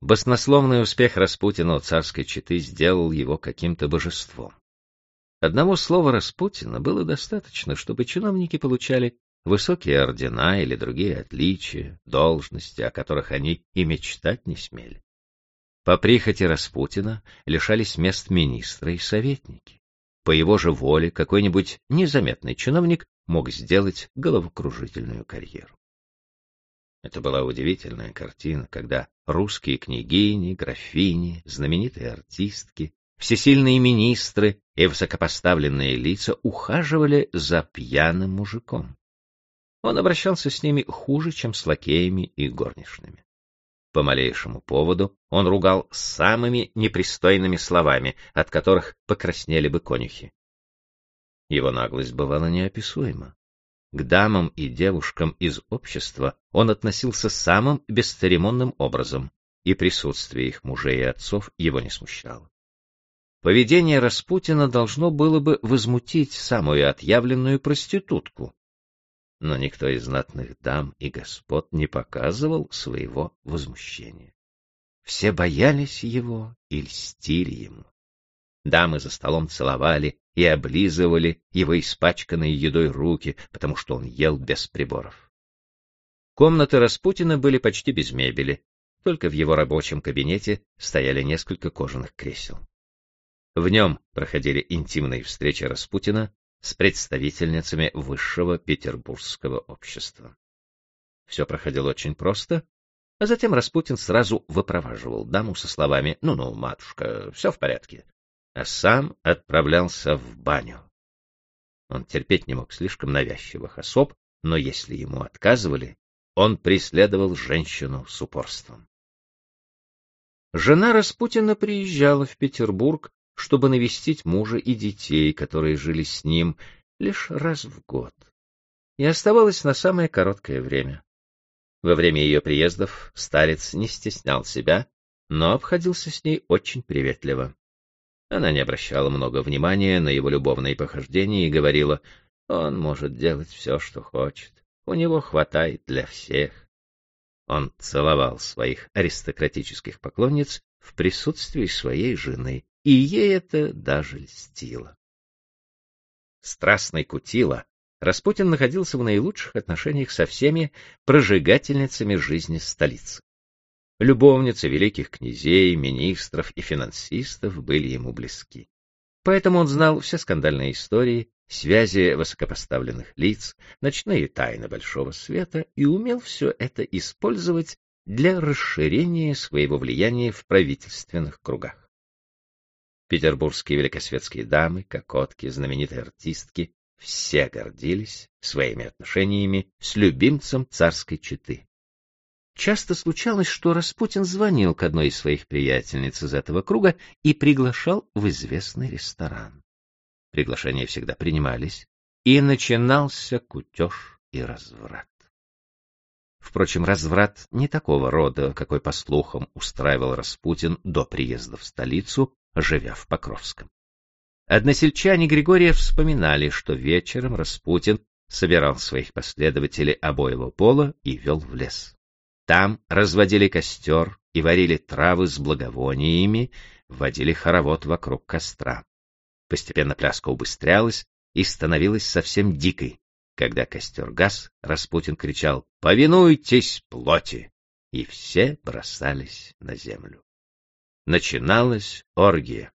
Баснословный успех Распутина у царской четы сделал его каким-то божеством. Одного слова Распутина было достаточно, чтобы чиновники получали высокие ордена или другие отличия, должности, о которых они и мечтать не смели. По прихоти Распутина лишались мест министры и советники. По его же воле какой-нибудь незаметный чиновник мог сделать головокружительную карьеру. Это была удивительная картина, когда русские княгини, графини, знаменитые артистки, всесильные министры и высокопоставленные лица ухаживали за пьяным мужиком. Он обращался с ними хуже, чем с лакеями и горничными. По малейшему поводу он ругал самыми непристойными словами, от которых покраснели бы конюхи. Его наглость бывала неописуема. К дамам и девушкам из общества он относился самым бесцеремонным образом, и присутствие их мужей и отцов его не смущало. Поведение Распутина должно было бы возмутить самую отъявленную проститутку, но никто из знатных дам и господ не показывал своего возмущения. Все боялись его и льстили ему. Дамы за столом целовали и облизывали его испачканные едой руки, потому что он ел без приборов. Комнаты Распутина были почти без мебели, только в его рабочем кабинете стояли несколько кожаных кресел. В нем проходили интимные встречи Распутина с представительницами высшего петербургского общества. Все проходило очень просто, а затем Распутин сразу выпроваживал даму со словами «Ну-ну, матушка, все в порядке», а сам отправлялся в баню. Он терпеть не мог слишком навязчивых особ, но если ему отказывали, он преследовал женщину с упорством. Жена Распутина приезжала в Петербург чтобы навестить мужа и детей, которые жили с ним лишь раз в год, и оставалась на самое короткое время. Во время ее приездов старец не стеснял себя, но обходился с ней очень приветливо. Она не обращала много внимания на его любовные похождения и говорила, он может делать все, что хочет, у него хватает для всех. Он целовал своих аристократических поклонниц в присутствии своей жены, и ей это даже льстило. Страстный кутила, Распутин находился в наилучших отношениях со всеми прожигательницами жизни столицы. Любовницы великих князей, министров и финансистов были ему близки. Поэтому он знал все скандальные истории, связи высокопоставленных лиц, ночные тайны большого света и умел все это использовать для расширения своего влияния в правительственных кругах. Петербургские великосветские дамы, кокотки, знаменитые артистки — все гордились своими отношениями с любимцем царской четы. Часто случалось, что Распутин звонил к одной из своих приятельниц из этого круга и приглашал в известный ресторан. Приглашения всегда принимались, и начинался кутеж и разврат. Впрочем, разврат не такого рода, какой, по слухам, устраивал Распутин до приезда в столицу, живя в Покровском. Односельчане Григория вспоминали, что вечером Распутин собирал своих последователей обоего пола и вел в лес. Там разводили костер и варили травы с благовониями, вводили хоровод вокруг костра. Постепенно пляска убыстрялась и становилась совсем дикой. Когда костер гас, Распутин кричал «Повинуйтесь плоти!» и все бросались на землю начиналась оргия.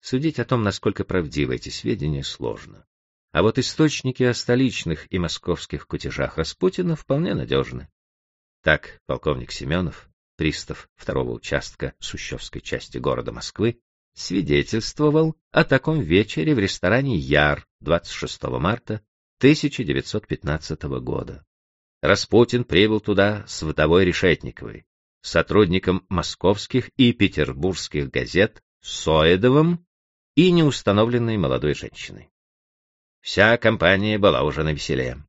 Судить о том, насколько правдивы эти сведения, сложно. А вот источники о столичных и московских кутежах Распутина вполне надежны. Так полковник Семенов, пристав второго участка Сущевской части города Москвы, свидетельствовал о таком вечере в ресторане «Яр» 26 марта 1915 года. Распутин прибыл туда с вдовой Решетниковой, сотрудником московских и петербургских газет Соедовым и неустановленной молодой женщиной. Вся компания была уже на веселе.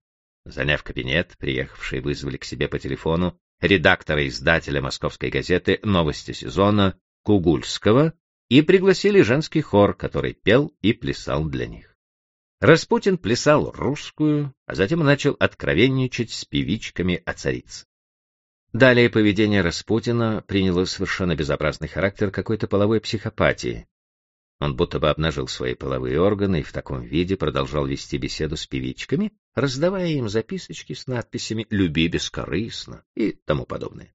Заняв кабинет, приехавшие вызвали к себе по телефону редактора-издателя московской газеты «Новости сезона» Кугульского и пригласили женский хор, который пел и плясал для них. Распутин плясал русскую, а затем начал откровенничать с певичками о царице. Далее поведение Распутина приняло совершенно безобразный характер какой-то половой психопатии. Он будто бы обнажил свои половые органы и в таком виде продолжал вести беседу с певичками, раздавая им записочки с надписями «Люби бескорыстно» и тому подобное.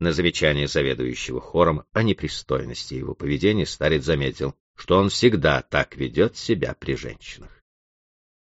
На замечание заведующего хором о непристойности его поведения старец заметил, что он всегда так ведет себя при женщинах.